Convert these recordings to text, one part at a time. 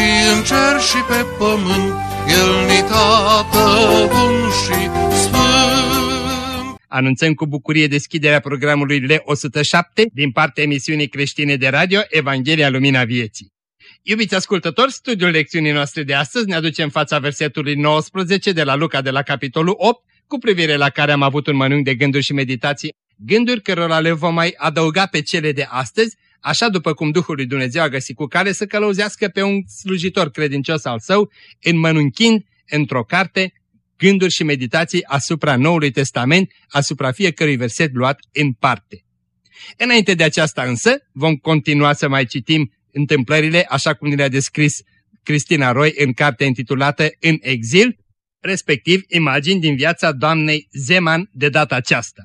și în cer și pe pământ, El ni tată bun și sfânt. Anunțăm cu bucurie deschiderea programului L107 din partea emisiunii creștine de radio Evanghelia Lumina Vieții. Iubiți ascultători, studiul lecțiunii noastre de astăzi ne aduce în fața versetului 19 de la Luca de la capitolul 8, cu privire la care am avut un mănânc de gânduri și meditații, gânduri cărora le vom mai adăuga pe cele de astăzi, așa după cum Duhul lui Dumnezeu a găsit cu care să călăuzească pe un slujitor credincios al său, înmănunchind într-o carte gânduri și meditații asupra Noului Testament, asupra fiecărui verset luat în parte. Înainte de aceasta însă, vom continua să mai citim întâmplările așa cum le-a descris Cristina Roy în cartea intitulată În exil, respectiv imagini din viața doamnei Zeman de data aceasta.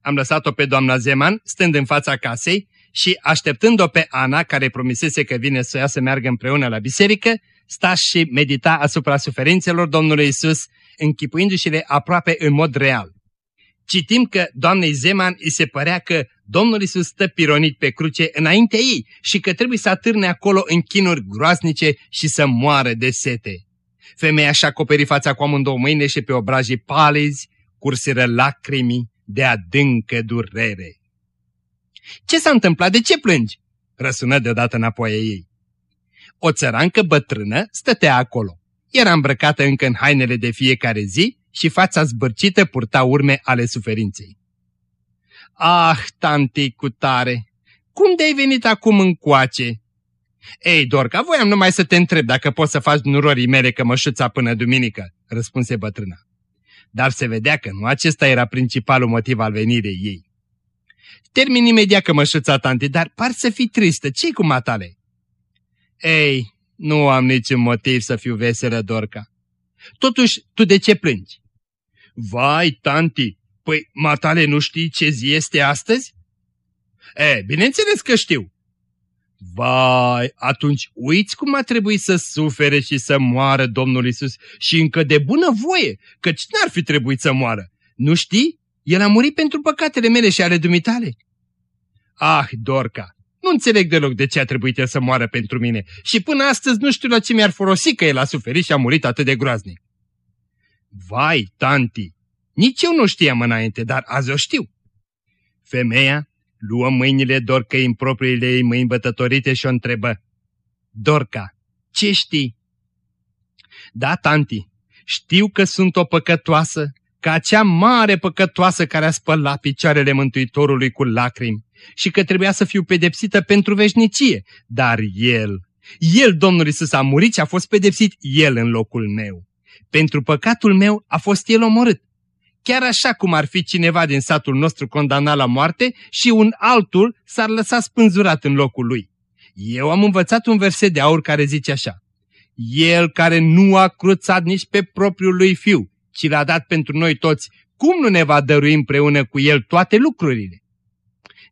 Am lăsat-o pe doamna Zeman stând în fața casei și așteptând-o pe Ana, care promisese că vine să ia să meargă împreună la biserică, sta și medita asupra suferințelor Domnului Isus, închipuindu-și-le aproape în mod real. Citim că doamnei Zeman îi se părea că Domnul Isus stă pironit pe cruce înaintea ei și că trebuie să atârne acolo în chinuri groaznice și să moară de sete. Femeia și-a acoperit fața cu amândouă mâine și pe obrajii palizi curseră lacrimii de adâncă durere. Ce s-a întâmplat? De ce plângi?" răsună deodată înapoi a ei. O țărancă bătrână stătea acolo. Era îmbrăcată încă în hainele de fiecare zi și fața zbârcită purta urme ale suferinței. Ah, tanti cu tare, cum de-ai venit acum încoace? Ei, Dorca, voiam numai să te întreb dacă poți să faci nurorii mele cămășuța până duminică, răspunse bătrâna. Dar se vedea că nu acesta era principalul motiv al venirii ei. Termin imediat cămășuța, tanti, dar par să fii tristă. Ce-i cu matale? Ei, nu am niciun motiv să fiu veselă, Dorca. Totuși, tu de ce plângi? Vai, tanti, păi matale nu știi ce zi este astăzi? E, bineînțeles că știu. Vai, atunci uiți cum a trebuit să sufere și să moară Domnul Isus și încă de bună voie, căci n-ar fi trebuit să moară. Nu știi? El a murit pentru păcatele mele și ale dumitale. Ah, Dorca, nu înțeleg deloc de ce a trebuit el să moară pentru mine și până astăzi nu știu la ce mi-ar folosi că el a suferit și a murit atât de groaznic. Vai, tanti, nici eu nu știam înainte, dar azi o știu. Femeia luă mâinile Dorcăi în propriile ei mâini bătătorite și o întrebă. Dorca, ce știi? Da, tanti, știu că sunt o păcătoasă, ca acea mare păcătoasă care a spălat picioarele Mântuitorului cu lacrimi și că trebuia să fiu pedepsită pentru veșnicie, dar El, El, Domnul Iisus, a murit și a fost pedepsit El în locul meu. Pentru păcatul meu a fost El omorât. Chiar așa cum ar fi cineva din satul nostru condamnat la moarte și un altul s-ar lăsa spânzurat în locul lui. Eu am învățat un verset de aur care zice așa. El care nu a cruțat nici pe propriul lui fiu, ci l-a dat pentru noi toți, cum nu ne va dărui împreună cu el toate lucrurile?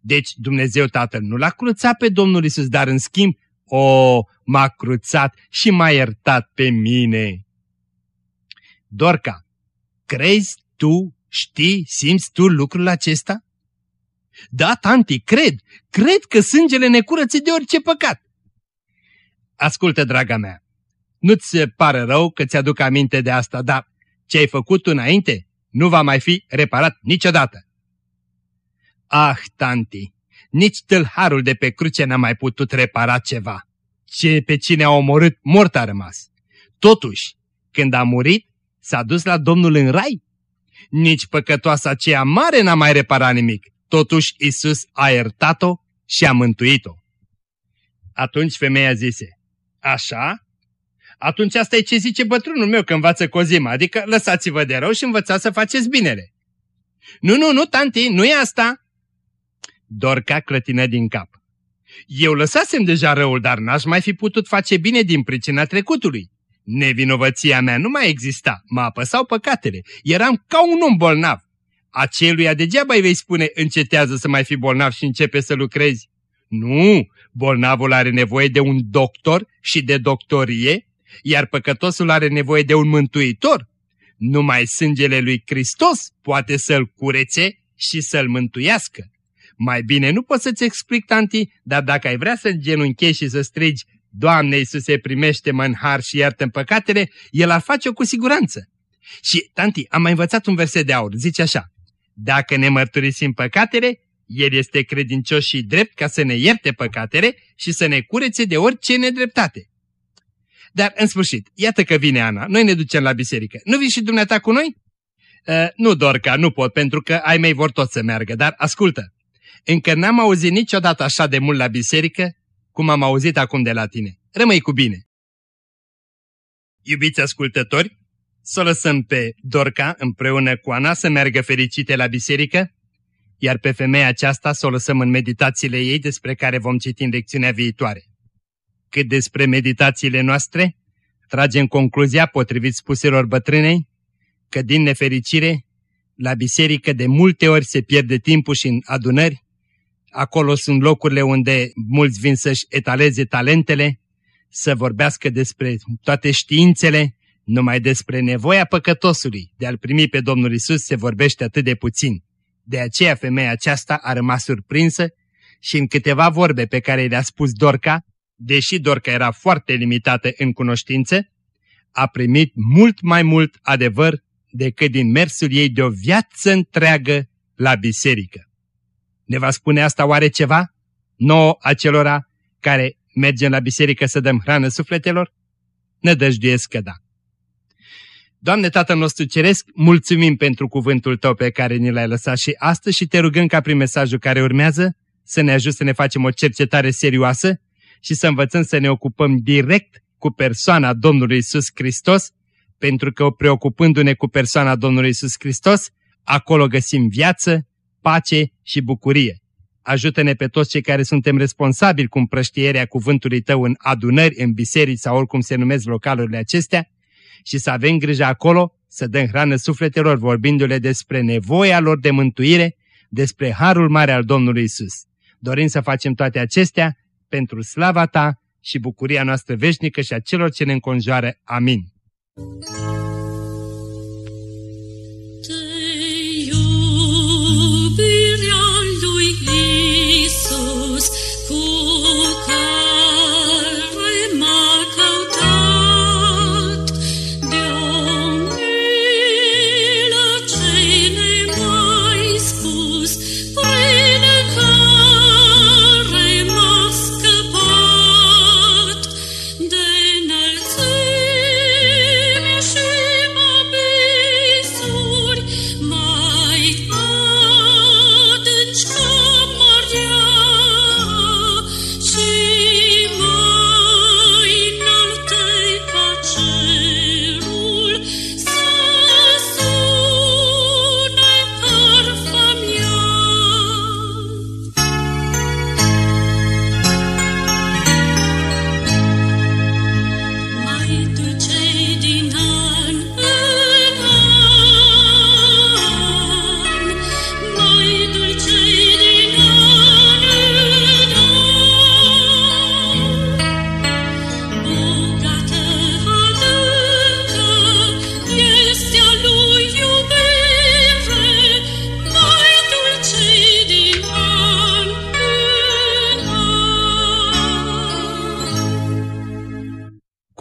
Deci Dumnezeu Tatăl nu l-a cruțat pe Domnul Isus, dar în schimb, o, m-a cruțat și m-a iertat pe mine. Dorca, crezi tu, știi, simți tu lucrul acesta? Da, tanti, cred, cred că sângele ne curăță de orice păcat. Ascultă, draga mea, nu-ți pare rău că ți-aduc aminte de asta, dar ce ai făcut înainte nu va mai fi reparat niciodată. Ah, tanti, nici tâlharul de pe cruce n-a mai putut repara ceva. Ce pe cine a omorât, mort a rămas. Totuși, când a murit, s-a dus la Domnul în rai. Nici păcătoasa aceea mare n-a mai reparat nimic. Totuși, Isus a iertat-o și a mântuit-o. Atunci femeia zise, așa? Atunci asta e ce zice bătrânul meu că învață cozima, adică lăsați-vă de rău și învățați să faceți binele. Nu, nu, nu, tanti, nu e asta. Dorca clătină din cap. Eu lăsasem deja răul, dar n-aș mai fi putut face bine din pricina trecutului. Nevinovăția mea nu mai exista, mă apăsau păcatele, eram ca un om bolnav. Aceluia degeaba îi vei spune încetează să mai fi bolnav și începe să lucrezi. Nu, bolnavul are nevoie de un doctor și de doctorie, iar păcătosul are nevoie de un mântuitor. Numai sângele lui Hristos poate să-l curețe și să-l mântuiască. Mai bine nu pot să-ți explic, tanti, dar dacă ai vrea să genunchezi și să strigi, Doamne Iisuse, primește-mă în har și iartă păcatele, El ar face-o cu siguranță. Și, tanti, am mai învățat un verset de aur, zice așa, Dacă ne mărturisim păcatele, El este credincios și drept ca să ne ierte păcatele și să ne curețe de orice nedreptate. Dar, în sfârșit, iată că vine Ana, noi ne ducem la biserică. Nu vii și dumneata cu noi? Uh, nu, Dorca, nu pot, pentru că ai mei vor tot să meargă, dar ascultă. Încă n-am auzit niciodată așa de mult la biserică cum am auzit acum de la tine. Rămâi cu bine! Iubiți ascultători, să lăsăm pe Dorca împreună cu Ana să meargă fericite la biserică, iar pe femeia aceasta să o lăsăm în meditațiile ei despre care vom citi în lecțiunea viitoare. Cât despre meditațiile noastre, tragem concluzia potrivit spuselor bătrânei că din nefericire la biserică de multe ori se pierde timpul și în adunări Acolo sunt locurile unde mulți vin să-și etaleze talentele, să vorbească despre toate științele, numai despre nevoia păcătosului de a-L primi pe Domnul Isus se vorbește atât de puțin. De aceea femeia aceasta a rămas surprinsă și în câteva vorbe pe care le-a spus Dorca, deși Dorca era foarte limitată în cunoștință, a primit mult mai mult adevăr decât din mersul ei de o viață întreagă la biserică. Ne va spune asta oare ceva? Nouă acelora care mergem la biserică să dăm hrană sufletelor? Ne dăjduiesc că da. Doamne Tatăl nostru Ceresc, mulțumim pentru cuvântul Tău pe care ni l-ai lăsat și astăzi și te rugăm ca prin mesajul care urmează să ne ajut să ne facem o cercetare serioasă și să învățăm să ne ocupăm direct cu persoana Domnului Isus Hristos, pentru că preocupându-ne cu persoana Domnului Isus Hristos, acolo găsim viață, pace și bucurie. Ajută-ne pe toți cei care suntem responsabili cu împrăștierea cuvântului Tău în adunări, în biserici sau oricum se numesc localurile acestea și să avem grijă acolo să dăm hrană sufletelor vorbindu-le despre nevoia lor de mântuire, despre harul mare al Domnului Isus. Dorim să facem toate acestea pentru slava Ta și bucuria noastră veșnică și a celor ce ne înconjoară. Amin.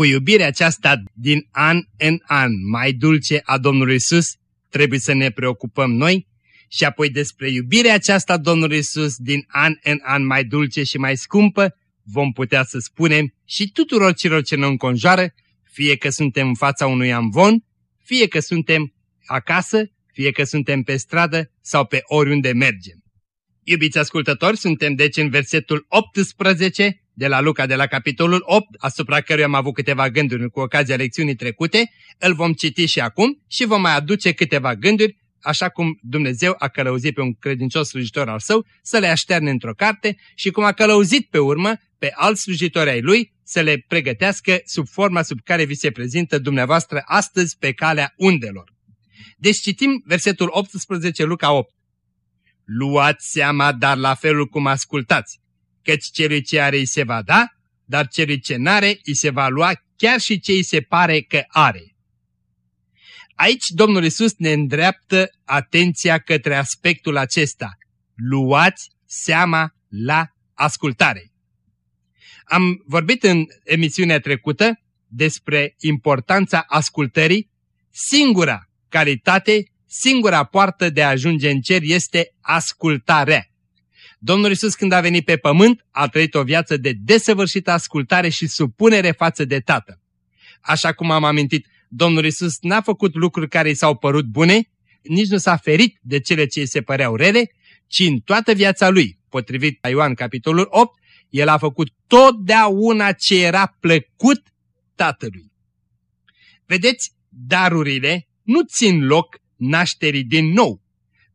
Cu iubirea aceasta din an în an mai dulce a Domnului Isus, trebuie să ne preocupăm noi și apoi despre iubirea aceasta a Domnului Isus din an în an mai dulce și mai scumpă, vom putea să spunem și tuturor celor ce ne înconjoară, fie că suntem în fața unui amvon, fie că suntem acasă, fie că suntem pe stradă sau pe oriunde mergem. Iubiți ascultători, suntem deci în versetul 18 de la Luca de la capitolul 8, asupra căruia am avut câteva gânduri cu ocazia lecțiunii trecute, îl vom citi și acum și vom mai aduce câteva gânduri așa cum Dumnezeu a călăuzit pe un credincios slujitor al său, să le așterne într-o carte și cum a călăuzit pe urmă pe alți slujitori ai lui să le pregătească sub forma sub care vi se prezintă dumneavoastră astăzi pe calea undelor. Deci citim versetul 18, Luca 8. Luați seama, dar la felul cum ascultați, căci celui ce are îi se va da, dar celui ce n-are îi se va lua chiar și ce îi se pare că are. Aici Domnul Isus ne îndreaptă atenția către aspectul acesta. Luați seama la ascultare. Am vorbit în emisiunea trecută despre importanța ascultării. Singura calitate, singura poartă de a ajunge în cer este ascultarea. Domnul Isus când a venit pe pământ a trăit o viață de desăvârșită ascultare și supunere față de Tatăl. Așa cum am amintit, Domnul Isus n-a făcut lucruri care i s-au părut bune, nici nu s-a ferit de cele ce îi se păreau rele, ci în toată viața lui, potrivit la Ioan capitolul 8, el a făcut totdeauna ce era plăcut Tatălui. Vedeți, darurile nu țin loc nașterii din nou,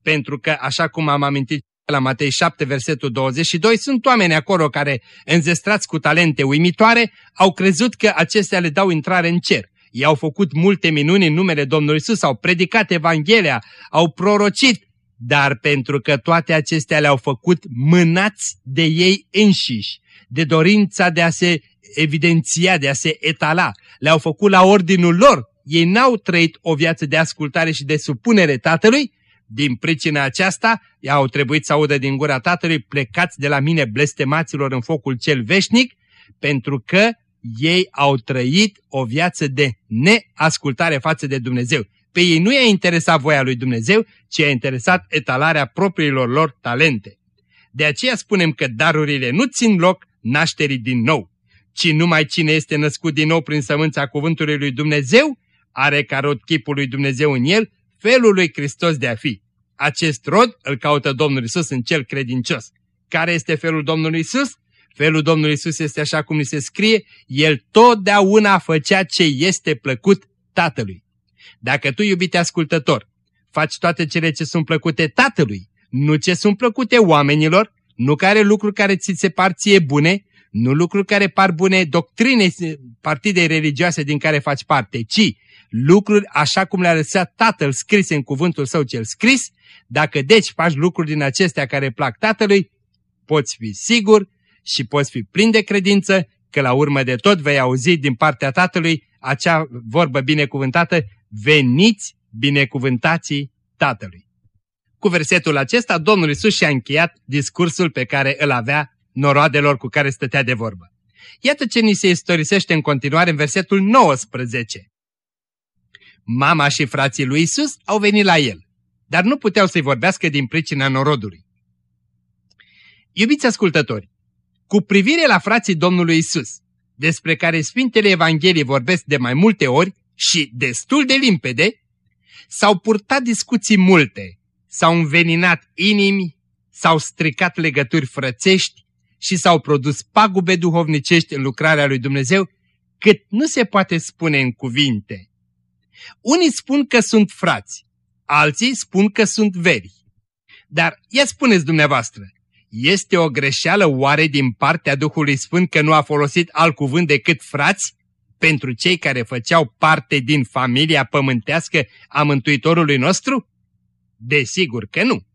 pentru că, așa cum am amintit la Matei 7, versetul 22, sunt oameni acolo care, înzestrați cu talente uimitoare, au crezut că acestea le dau intrare în cer. Ei au făcut multe minuni în numele Domnului Isus, au predicat Evanghelia, au prorocit, dar pentru că toate acestea le-au făcut mânați de ei înșiși, de dorința de a se evidenția, de a se etala, le-au făcut la ordinul lor. Ei n-au trăit o viață de ascultare și de supunere Tatălui, din pricina aceasta, i-au trebuit să audă din gura Tatălui, plecați de la mine blestemaților în focul cel veșnic, pentru că ei au trăit o viață de neascultare față de Dumnezeu. Pe ei nu i-a interesat voia lui Dumnezeu, ci i-a interesat etalarea propriilor lor talente. De aceea spunem că darurile nu țin loc nașterii din nou, ci numai cine este născut din nou prin sămânța cuvântului lui Dumnezeu, are ca rod chipul lui Dumnezeu în el, felul lui Hristos de a fi. Acest rod îl caută Domnul Isus în cel credincios. Care este felul Domnului Isus? Felul Domnului Isus este așa cum ni se scrie, El totdeauna făcea ce este plăcut Tatălui. Dacă tu, iubite ascultător, faci toate cele ce sunt plăcute Tatălui, nu ce sunt plăcute oamenilor, nu care lucruri care ți se par ție bune, nu lucruri care par bune doctrine, partide religioase din care faci parte, ci lucruri așa cum le-a lăsat Tatăl scrise în cuvântul său cel scris, dacă deci faci lucruri din acestea care plac Tatălui, poți fi sigur și poți fi plin de credință că la urmă de tot vei auzi din partea Tatălui acea vorbă binecuvântată, veniți binecuvântații Tatălui. Cu versetul acesta, Domnul Isus și-a încheiat discursul pe care îl avea noroadelor cu care stătea de vorbă. Iată ce ni se istorisește în continuare în versetul 19. Mama și frații lui Isus au venit la el, dar nu puteau să-i vorbească din pricina norodului. Iubiți ascultători, cu privire la frații Domnului Isus, despre care Sfintele Evangheliei vorbesc de mai multe ori și destul de limpede, s-au purtat discuții multe, s-au înveninat inimi, s-au stricat legături frățești și s-au produs pagube duhovnicești în lucrarea lui Dumnezeu, cât nu se poate spune în cuvinte. Unii spun că sunt frați, alții spun că sunt veri. Dar ia spuneți dumneavoastră, este o greșeală oare din partea Duhului Sfânt că nu a folosit alt cuvânt decât frați pentru cei care făceau parte din familia pământească a Mântuitorului nostru? Desigur că nu.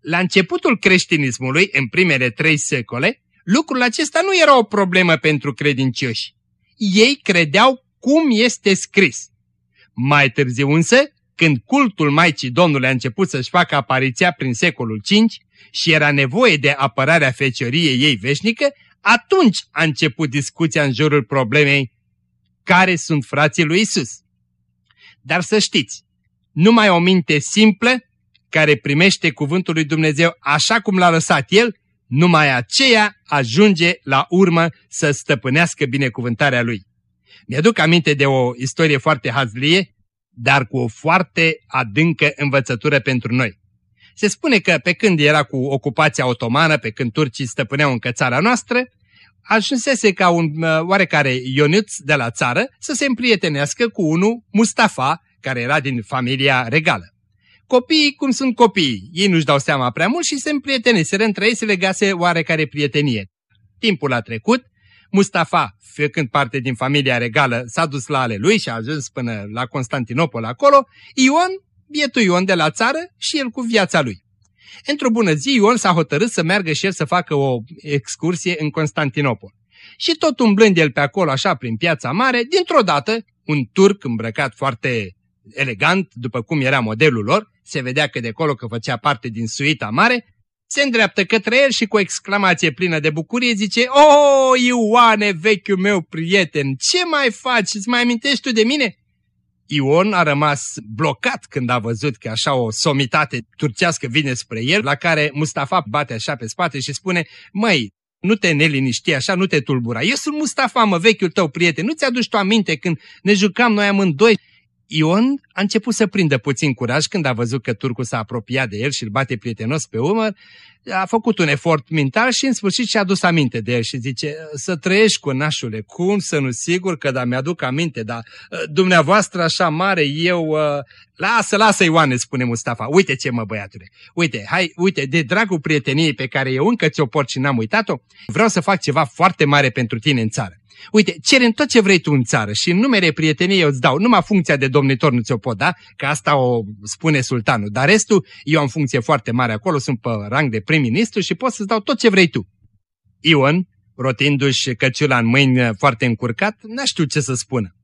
La începutul creștinismului, în primele trei secole, lucrul acesta nu era o problemă pentru credincioși. Ei credeau cum este scris. Mai târziu însă, când cultul Maicii Domnului a început să-și facă apariția prin secolul V și era nevoie de apărarea fecioriei ei veșnică, atunci a început discuția în jurul problemei care sunt frații lui Isus. Dar să știți, numai o minte simplă care primește cuvântul lui Dumnezeu așa cum l-a lăsat El, numai aceea ajunge la urmă să stăpânească binecuvântarea Lui. Mi-aduc aminte de o istorie foarte hazlie, dar cu o foarte adâncă învățătură pentru noi. Se spune că pe când era cu ocupația otomană, pe când turcii stăpâneau încă țara noastră, ajunsese ca un uh, oarecare Ionuț de la țară să se împrietenească cu unul Mustafa, care era din familia regală. Copiii cum sunt copiii, ei nu-și dau seama prea mult și se împrieteniseră între ei, se legase oarecare prietenie. Timpul a trecut, Mustafa, făcând parte din familia regală, s-a dus la ale lui și a ajuns până la Constantinopol acolo, Ion, bietul Ion de la țară și el cu viața lui. Într-o bună zi, Ion s-a hotărât să meargă și el să facă o excursie în Constantinopol. Și tot umblând el pe acolo așa prin piața mare, dintr-o dată, un turc îmbrăcat foarte elegant, după cum era modelul lor, se vedea că de acolo că făcea parte din suita mare, se îndreaptă către el și cu o exclamație plină de bucurie zice O, Ioane, vechiul meu prieten, ce mai faci? Îți mai amintești tu de mine?" Ion a rămas blocat când a văzut că așa o somitate turcească vine spre el, la care Mustafa bate așa pe spate și spune, măi, nu te neliniști așa, nu te tulbura. Eu sunt Mustafa, mă, vechiul tău prieten. Nu ți-aduci tu aminte când ne jucam noi amândoi Ion a început să prindă puțin curaj când a văzut că turcul s-a apropiat de el și îl bate prietenos pe umăr, a făcut un efort mental și în sfârșit și-a adus aminte de el și zice, să trăiești cu nașule, cum să nu sigur că da, mi-aduc aminte, dar ă, dumneavoastră așa mare, eu, ă, lasă, lasă Ioane, spune Mustafa, uite ce mă băiatule, uite, hai, uite, de dragul prieteniei pe care eu încă ți-o port și n-am uitat-o, vreau să fac ceva foarte mare pentru tine în țară. Uite, cerem tot ce vrei tu în țară și în numere prieteniei eu îți dau. Numai funcția de domnitor nu ți-o pot da, că asta o spune sultanul. Dar restul, eu am funcție foarte mare acolo, sunt pe rang de prim-ministru și pot să-ți dau tot ce vrei tu. Ion, rotindu-și căciula în mâini foarte încurcat, n-a știut ce să spună.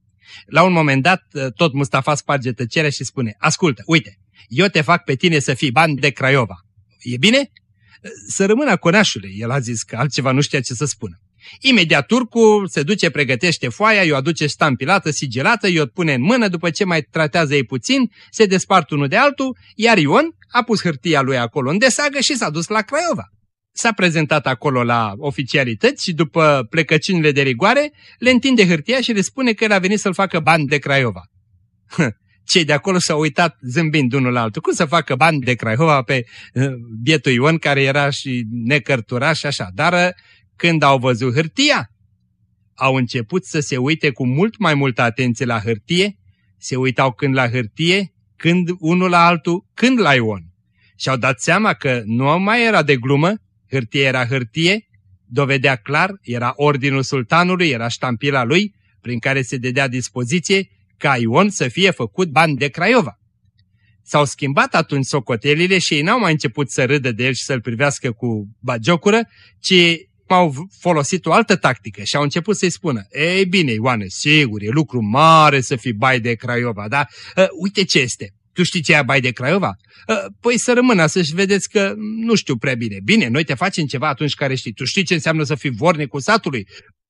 La un moment dat, tot Mustafa sparge tăcerea și spune, ascultă, uite, eu te fac pe tine să fii bani de Craiova. E bine? Să rămână conașule, el a zis că altceva nu știa ce să spună. Imediat turcul se duce, pregătește foaia, i-o aduce stampilată, sigilată, i-o pune în mână, după ce mai tratează ei puțin, se despart unul de altul, iar Ion a pus hârtia lui acolo în desagă și s-a dus la Craiova. S-a prezentat acolo la oficialități și după plecăciunile de rigoare, le întinde hârtia și le spune că el a venit să-l facă bani de Craiova. Cei de acolo s-au uitat zâmbind unul la altul. Cum să facă bani de Craiova pe uh, bietul Ion care era și necărturat și așa. Dar uh, când au văzut hârtia, au început să se uite cu mult mai multă atenție la hârtie, se uitau când la hârtie, când unul la altul, când la Ion. Și-au dat seama că nu mai era de glumă, hârtie era hârtie, dovedea clar, era ordinul sultanului, era ștampila lui, prin care se dedea dispoziție ca Ion să fie făcut bani de Craiova. S-au schimbat atunci socotelile și ei n-au mai început să râdă de el și să-l privească cu bagiocură, ci au folosit o altă tactică și au început să-i spună, ei bine, Ioane, sigur, e lucru mare să fii bai de Craiova, dar uh, uite ce este. Tu știi ce e bai de Craiova? Uh, păi să rămână să-și vedeți că nu știu prea bine. Bine, noi te facem ceva atunci care știi. Tu știi ce înseamnă să fii vornicul satului?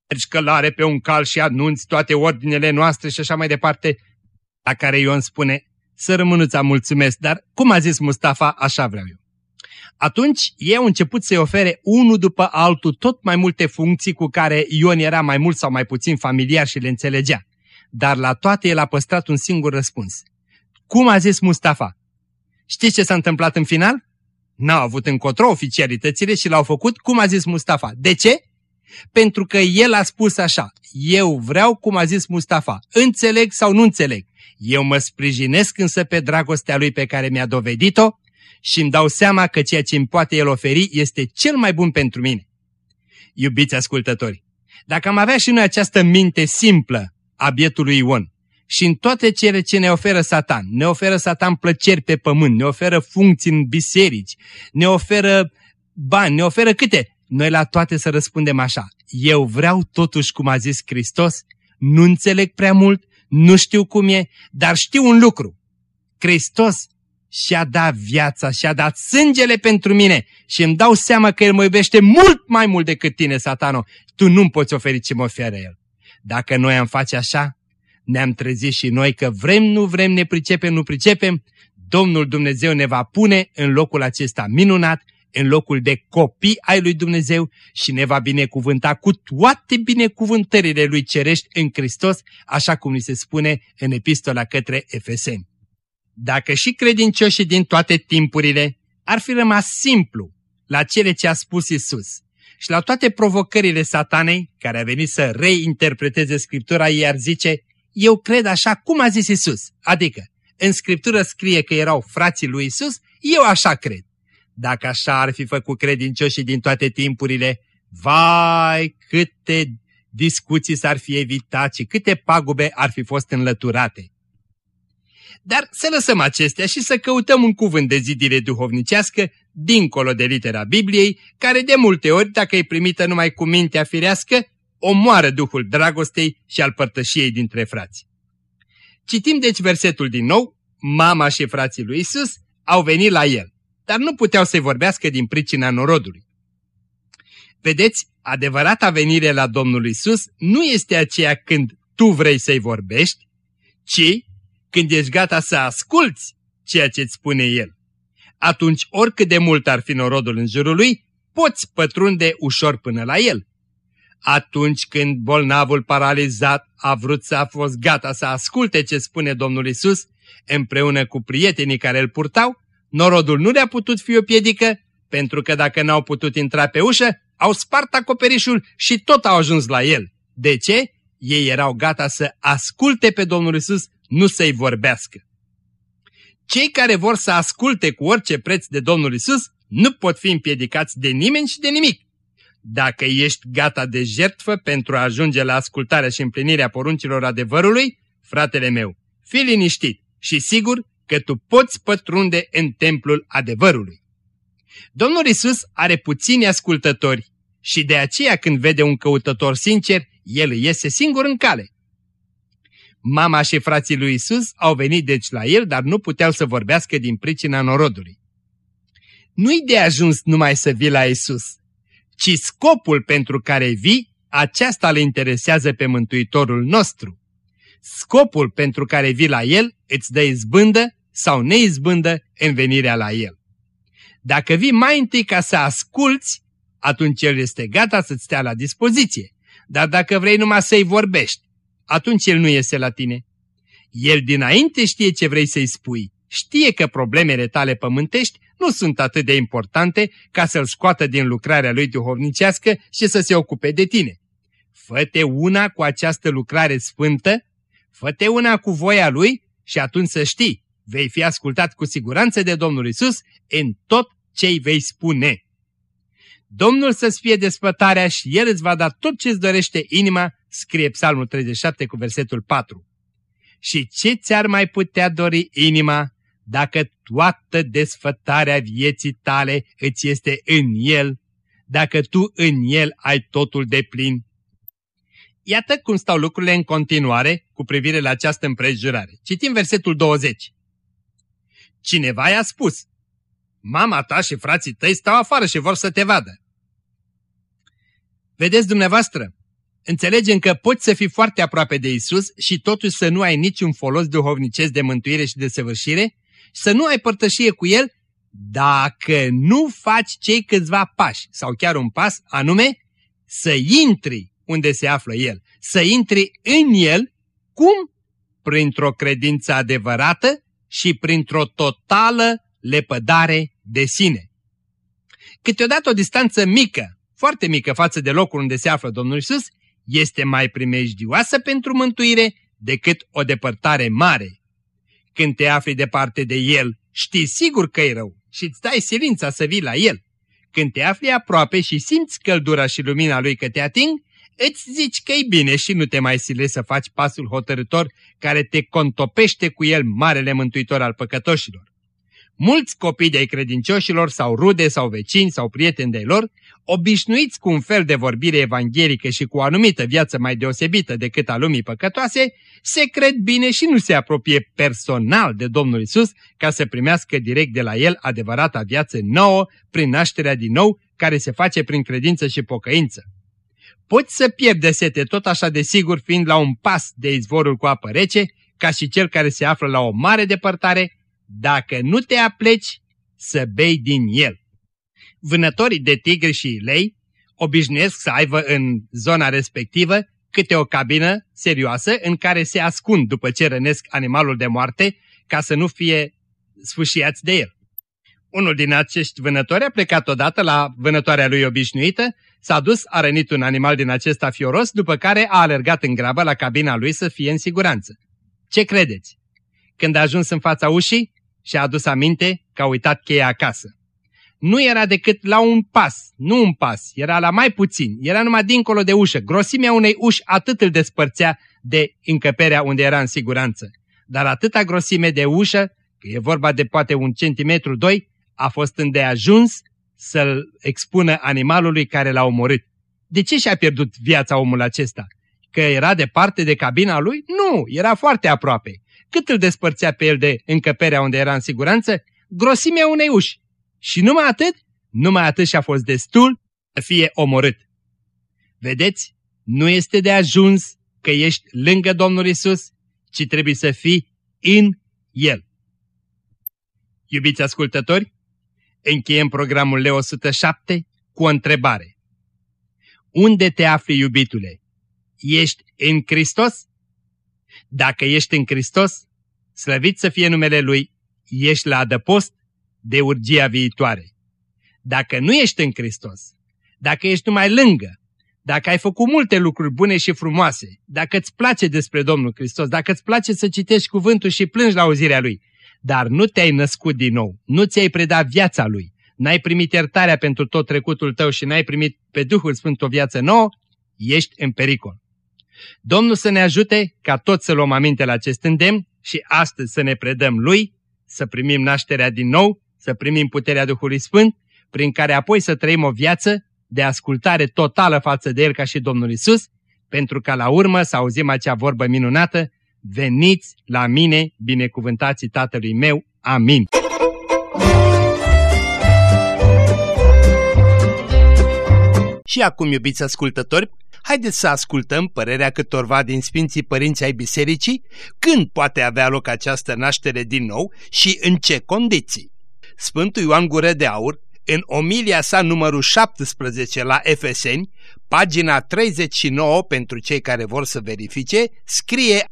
Mergi călare pe un cal și anunți toate ordinele noastre și așa mai departe. La care Ion spune, să rămânuți mulțumesc, dar cum a zis Mustafa, așa vreau eu. Atunci ei au început să-i ofere unul după altul tot mai multe funcții cu care Ion era mai mult sau mai puțin familiar și le înțelegea. Dar la toate el a păstrat un singur răspuns. Cum a zis Mustafa? Știți ce s-a întâmplat în final? N-au avut încotro oficialitățile și l-au făcut cum a zis Mustafa. De ce? Pentru că el a spus așa, eu vreau cum a zis Mustafa, înțeleg sau nu înțeleg. Eu mă sprijinesc însă pe dragostea lui pe care mi-a dovedit-o și îmi dau seama că ceea ce îmi poate El oferi este cel mai bun pentru mine. Iubiți ascultători, dacă am avea și noi această minte simplă a bietului Ion și în toate cele ce ne oferă Satan, ne oferă Satan plăceri pe pământ, ne oferă funcții în biserici, ne oferă bani, ne oferă câte? Noi la toate să răspundem așa, eu vreau totuși cum a zis Hristos, nu înțeleg prea mult, nu știu cum e, dar știu un lucru. Hristos și-a dat viața, și-a dat sângele pentru mine și îmi dau seama că El mă iubește mult mai mult decât tine, satano. Tu nu-mi poți oferi ce mă oferă El. Dacă noi am face așa, ne-am trezit și noi că vrem, nu vrem, ne pricepem, nu pricepem, Domnul Dumnezeu ne va pune în locul acesta minunat, în locul de copii ai lui Dumnezeu și ne va binecuvânta cu toate binecuvântările lui cerești în Hristos, așa cum ni se spune în epistola către Efeseni. Dacă și credincioșii din toate timpurile ar fi rămas simplu la cele ce a spus Isus și la toate provocările satanei, care a venit să reinterpreteze Scriptura, ei ar zice, eu cred așa cum a zis Isus, adică în Scriptură scrie că erau frații lui Isus, eu așa cred. Dacă așa ar fi făcut credincioșii din toate timpurile, vai, câte discuții s-ar fi evitat și câte pagube ar fi fost înlăturate. Dar să lăsăm acestea și să căutăm un cuvânt de zidire duhovnicească dincolo de litera Bibliei, care de multe ori, dacă e primită numai cu mintea firească, omoară duhul dragostei și al părtășiei dintre frați. Citim deci versetul din nou, mama și frații lui Isus au venit la el, dar nu puteau să-i vorbească din pricina norodului. Vedeți, adevărata venire la Domnul Isus nu este aceea când tu vrei să-i vorbești, ci când ești gata să asculți ceea ce îți spune El. Atunci, oricât de mult ar fi norodul în jurul lui, poți pătrunde ușor până la el. Atunci când bolnavul paralizat a vrut să a fost gata să asculte ce spune Domnul Isus, împreună cu prietenii care îl purtau, norodul nu le-a putut fi o piedică, pentru că dacă n-au putut intra pe ușă, au spart acoperișul și tot au ajuns la el. De ce? Ei erau gata să asculte pe Domnul Isus, nu să-i vorbească. Cei care vor să asculte cu orice preț de Domnul Isus nu pot fi împiedicați de nimeni și de nimic. Dacă ești gata de jertfă pentru a ajunge la ascultarea și împlinirea poruncilor adevărului, fratele meu, fii liniștit și sigur că tu poți pătrunde în templul adevărului. Domnul Isus are puțini ascultători și de aceea când vede un căutător sincer, el iese singur în cale. Mama și frații lui Isus au venit deci la el, dar nu puteau să vorbească din pricina norodului. Nu-i de ajuns numai să vii la Isus, ci scopul pentru care vii, aceasta le interesează pe Mântuitorul nostru. Scopul pentru care vii la El îți dă izbândă sau neizbândă în venirea la El. Dacă vii mai întâi ca să asculți, atunci El este gata să-ți stea la dispoziție. Dar dacă vrei numai să-i vorbești, atunci El nu iese la tine. El dinainte știe ce vrei să-i spui. Știe că problemele tale pământești nu sunt atât de importante ca să-l scoată din lucrarea lui duhovnicească și să se ocupe de tine. Fă-te una cu această lucrare sfântă, fă-te una cu voia lui și atunci să știi, vei fi ascultat cu siguranță de Domnul Isus în tot ce-i vei spune. Domnul să-ți fie despătarea și El îți va da tot ce-ți dorește inima, scrie Psalmul 37 cu versetul 4. Și ce ți-ar mai putea dori inima dacă toată desfătarea vieții tale îți este în El, dacă tu în El ai totul de plin. Iată cum stau lucrurile în continuare cu privire la această împrejurare. Citim versetul 20. Cineva i-a spus, mama ta și frații tăi stau afară și vor să te vadă. Vedeți dumneavoastră, înțelegem că poți să fii foarte aproape de Isus și totuși să nu ai niciun folos duhovnicesc de mântuire și de săvârșire, să nu ai părtășie cu El dacă nu faci cei câțiva pași sau chiar un pas, anume să intri unde se află El, să intri în El, cum? Printr-o credință adevărată și printr-o totală lepădare de sine. Câteodată o distanță mică, foarte mică față de locul unde se află Domnul Isus, este mai primejdioasă pentru mântuire decât o depărtare mare când te afli departe de el, știi sigur că e rău și îți dai silința să vii la el. Când te afli aproape și simți căldura și lumina lui că te ating, îți zici că e bine și nu te mai sile să faci pasul hotărător care te contopește cu el marele mântuitor al păcătoșilor. Mulți copii de-ai credincioșilor sau rude sau vecini sau prieteni de lor, obișnuiți cu un fel de vorbire evanghelică și cu o anumită viață mai deosebită decât a lumii păcătoase, se cred bine și nu se apropie personal de Domnul Isus ca să primească direct de la El adevărata viață nouă prin nașterea din nou care se face prin credință și pocăință. Poți să pierde sete tot așa de sigur fiind la un pas de izvorul cu apă rece, ca și cel care se află la o mare depărtare, dacă nu te apleci să bei din el. Vânătorii de tigri și lei obișnuiesc să aibă în zona respectivă câte o cabină serioasă în care se ascund după ce rănesc animalul de moarte ca să nu fie sfâșiați de el. Unul din acești vânători a plecat odată la vânătoarea lui obișnuită, s-a dus, a rănit un animal din acesta fioros, după care a alergat în grabă la cabina lui să fie în siguranță. Ce credeți? când a ajuns în fața ușii și-a adus aminte că a uitat cheia acasă. Nu era decât la un pas, nu un pas, era la mai puțin, era numai dincolo de ușă. Grosimea unei uși atât îl despărțea de încăperea unde era în siguranță. Dar atâta grosime de ușă, că e vorba de poate un centimetru, doi, a fost îndeajuns să-l expună animalului care l-a omorât. De ce și-a pierdut viața omul acesta? Că era departe de cabina lui? Nu, era foarte aproape. Cât îl despărțea pe el de încăperea unde era în siguranță? Grosimea unei uși. Și numai atât? Numai atât și-a fost destul să fie omorât. Vedeți? Nu este de ajuns că ești lângă Domnul Isus, ci trebuie să fii în El. Iubiți ascultători, încheiem programul Leo 107 cu o întrebare. Unde te afli, iubitule? Ești în Hristos? Dacă ești în Hristos, slăvit să fie numele Lui, ești la adăpost de urgia viitoare. Dacă nu ești în Hristos, dacă ești numai lângă, dacă ai făcut multe lucruri bune și frumoase, dacă îți place despre Domnul Hristos, dacă îți place să citești cuvântul și plângi la auzirea Lui, dar nu te-ai născut din nou, nu ți-ai predat viața Lui, n-ai primit iertarea pentru tot trecutul tău și n-ai primit pe Duhul Sfânt o viață nouă, ești în pericol. Domnul să ne ajute ca toți să luăm aminte la acest îndemn și astăzi să ne predăm Lui, să primim nașterea din nou, să primim puterea Duhului Sfânt, prin care apoi să trăim o viață de ascultare totală față de El ca și Domnul Isus, pentru ca la urmă să auzim acea vorbă minunată, veniți la mine, binecuvântații Tatălui meu, amin. Și acum, iubiți ascultători, haideți să ascultăm părerea câtorva din Sfinții Părinți ai Bisericii, când poate avea loc această naștere din nou și în ce condiții. Sfântul Ioan Gură de Aur, în omilia sa numărul 17 la Efeseni, pagina 39 pentru cei care vor să verifice, scrie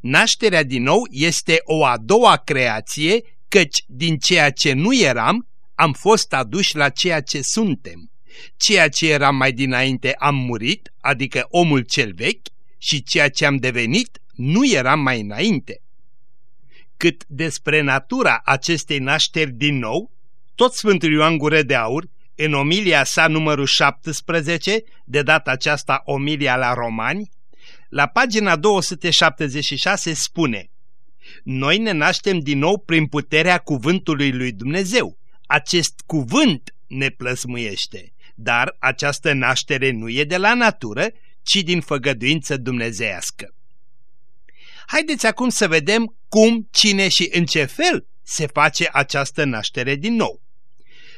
Nașterea din nou este o a doua creație, căci din ceea ce nu eram, am fost aduși la ceea ce suntem. Ceea ce eram mai dinainte am murit, adică omul cel vechi, și ceea ce am devenit nu eram mai înainte. Cât despre natura acestei nașteri din nou, tot Sfântul Ioan Gură de Aur, în omilia sa numărul 17, de data aceasta omilia la romani, la pagina 276 spune Noi ne naștem din nou prin puterea cuvântului lui Dumnezeu. Acest cuvânt ne plăsmuiește, dar această naștere nu e de la natură, ci din făgăduință dumnezeiască. Haideți acum să vedem cum, cine și în ce fel se face această naștere din nou.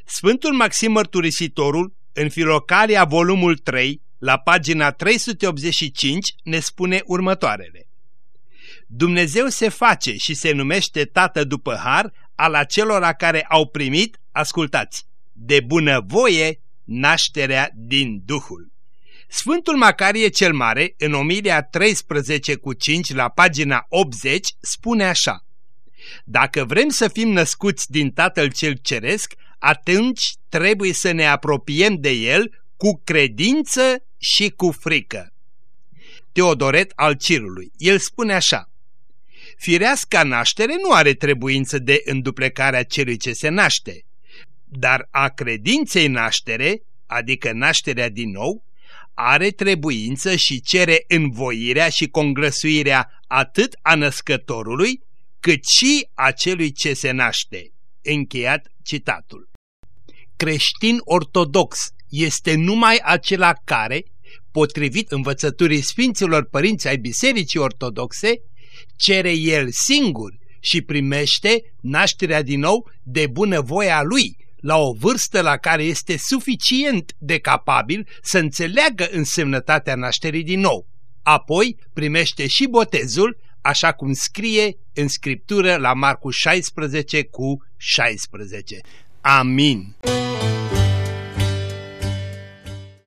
Sfântul Maxim Mărturisitorul, în Filocalia volumul 3, la pagina 385, ne spune următoarele. Dumnezeu se face și se numește Tată după har al acelora care au primit, ascultați, de bunăvoie nașterea din Duhul. Sfântul Macarie cel Mare, în omilia 13 cu 5 la pagina 80, spune așa Dacă vrem să fim născuți din Tatăl cel Ceresc, atunci trebuie să ne apropiem de El cu credință și cu frică. Teodoret al Cirului, el spune așa Fireasca naștere nu are trebuință de înduplecarea celui ce se naște, dar a credinței naștere, adică nașterea din nou, are trebuință și cere învoirea și congrăsuirea atât a născătorului, cât și a celui ce se naște. Încheiat citatul. Creștin ortodox este numai acela care, potrivit învățăturii Sfinților Părinți ai Bisericii Ortodoxe, cere el singur și primește nașterea din nou de bunăvoia lui, la o vârstă la care este suficient de capabil să înțeleagă însemnătatea nașterii din nou. Apoi primește și botezul, așa cum scrie în Scriptură la Marcu 16 cu 16. Amin.